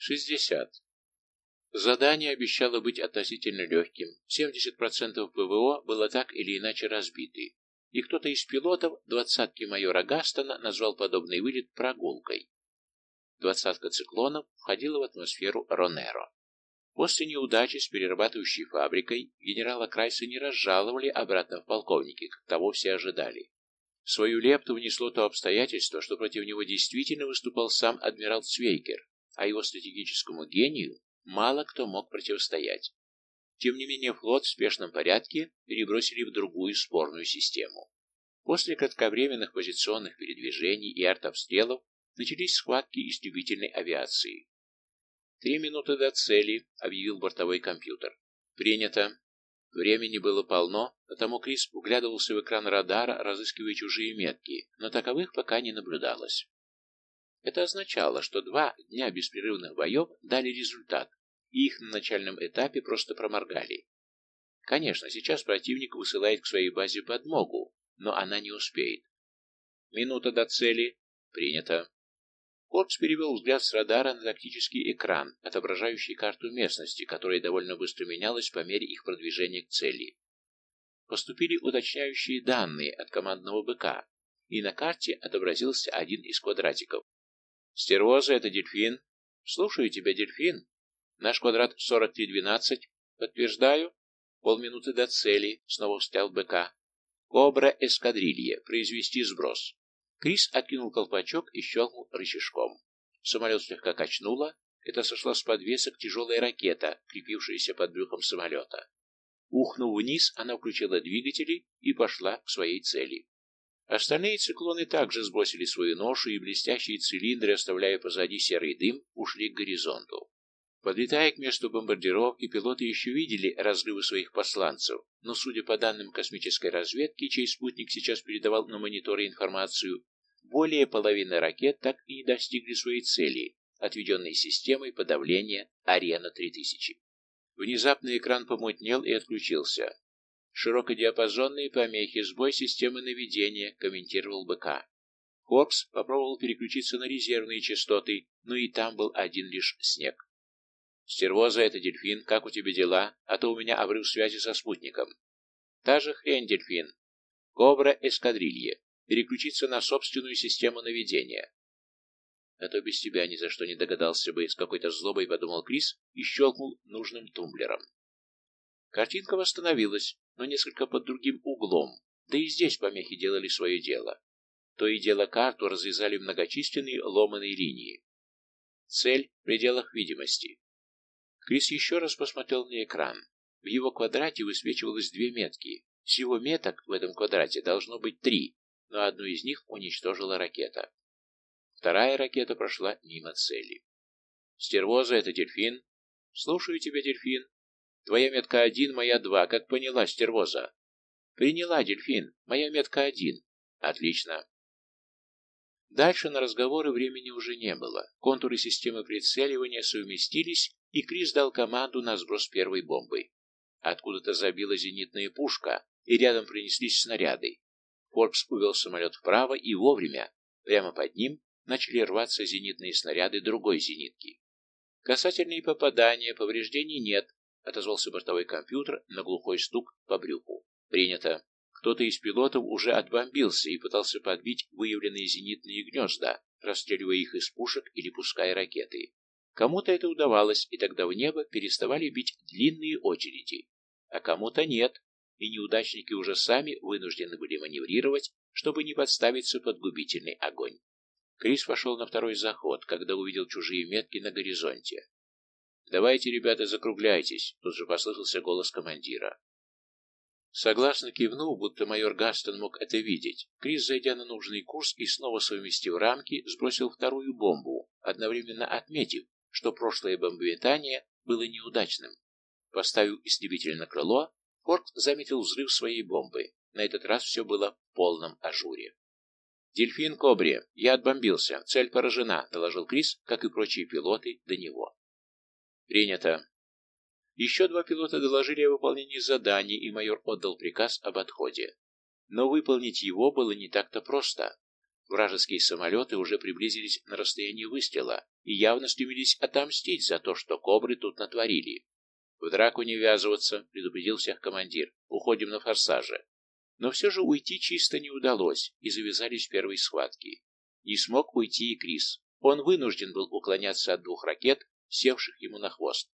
60. Задание обещало быть относительно легким. 70% ПВО было так или иначе разбиты. И кто-то из пилотов двадцатки майора Гастона назвал подобный вылет прогулкой. Двадцатка циклонов входила в атмосферу Ронеро. После неудачи с перерабатывающей фабрикой генерала Крайса не разжаловали обратно в полковники, как того все ожидали. Свою лепту внесло то обстоятельство, что против него действительно выступал сам адмирал Цвейкер, а его стратегическому гению мало кто мог противостоять. Тем не менее флот в спешном порядке перебросили в другую спорную систему. После кратковременных позиционных передвижений и артобстрелов начались схватки истребительной авиации. «Три минуты до цели», — объявил бортовой компьютер. «Принято». Времени было полно, потому Крис углядывался в экран радара, разыскивая чужие метки, но таковых пока не наблюдалось. Это означало, что два дня беспрерывных боев дали результат, и их на начальном этапе просто проморгали. Конечно, сейчас противник высылает к своей базе подмогу, но она не успеет. Минута до цели. Принято. Корпс перевел взгляд с радара на тактический экран, отображающий карту местности, которая довольно быстро менялась по мере их продвижения к цели. Поступили уточняющие данные от командного БК, и на карте отобразился один из квадратиков. «Стервоза, это дельфин?» «Слушаю тебя, дельфин». «Наш квадрат 4312. Подтверждаю». «Полминуты до цели», — снова встрял БК. «Кобра эскадрилье. Произвести сброс». Крис откинул колпачок и щелкнул рычажком. Самолет слегка качнуло. Это сошла с подвесок тяжелая ракета, крепившаяся под брюхом самолета. Ухнув вниз, она включила двигатели и пошла к своей цели. Остальные циклоны также сбросили свою ношу, и блестящие цилиндры, оставляя позади серый дым, ушли к горизонту. Подлетая к месту бомбардировки, пилоты еще видели разрывы своих посланцев, но, судя по данным космической разведки, чей спутник сейчас передавал на мониторы информацию, более половины ракет так и не достигли своей цели, отведенной системой подавления «Арена-3000». Внезапно экран помутнел и отключился. «Широкодиапазонные помехи, сбой системы наведения», — комментировал БК. Корпс попробовал переключиться на резервные частоты, но и там был один лишь снег. «Стервоза — это дельфин, как у тебя дела? А то у меня обрыв связи со спутником». «Та же хрень, дельфин. Кобра эскадрилье переключиться на собственную систему наведения. А то без тебя ни за что не догадался бы, с какой-то злобой подумал Крис и щелкнул нужным тумблером. Картинка восстановилась, но несколько под другим углом, да и здесь помехи делали свое дело. То и дело карту развязали многочисленные ломаные линии. Цель в пределах видимости. Крис еще раз посмотрел на экран. В его квадрате высвечивалось две метки. Всего меток в этом квадрате должно быть три, но одну из них уничтожила ракета. Вторая ракета прошла мимо цели. «Стервоза — это дельфин?» «Слушаю тебя, дельфин. Твоя метка один, моя два. Как поняла, стервоза?» «Приняла, дельфин. Моя метка один. Отлично». Дальше на разговоры времени уже не было. Контуры системы прицеливания совместились, и Крис дал команду на сброс первой бомбы. Откуда-то забила зенитная пушка, и рядом принеслись снаряды. Корпс увел самолет вправо, и вовремя, прямо под ним, начали рваться зенитные снаряды другой зенитки. Касательные попадания, повреждений нет, отозвался бортовой компьютер на глухой стук по брюху. Принято. Кто-то из пилотов уже отбомбился и пытался подбить выявленные зенитные гнезда, расстреливая их из пушек или пуская ракеты. Кому-то это удавалось, и тогда в небо переставали бить длинные очереди, а кому-то нет, и неудачники уже сами вынуждены были маневрировать, чтобы не подставиться под губительный огонь. Крис пошел на второй заход, когда увидел чужие метки на горизонте. «Давайте, ребята, закругляйтесь», — тут же послышался голос командира. Согласно кивнув, будто майор Гастон мог это видеть, Крис, зайдя на нужный курс и снова совместив рамки, сбросил вторую бомбу, одновременно отметив, что прошлое бомбометание было неудачным. Поставив истребитель на крыло, Корт заметил взрыв своей бомбы. На этот раз все было в полном ажуре. «Дельфин Кобре, я отбомбился. Цель поражена», — доложил Крис, как и прочие пилоты до него. «Принято». Еще два пилота доложили о выполнении заданий, и майор отдал приказ об отходе. Но выполнить его было не так-то просто. Вражеские самолеты уже приблизились на расстояние выстрела и явно стремились отомстить за то, что кобры тут натворили. «В драку не ввязываться», — предупредил всех командир. «Уходим на форсаже». Но все же уйти чисто не удалось, и завязались первые схватки. Не смог уйти и Крис. Он вынужден был уклоняться от двух ракет, севших ему на хвост.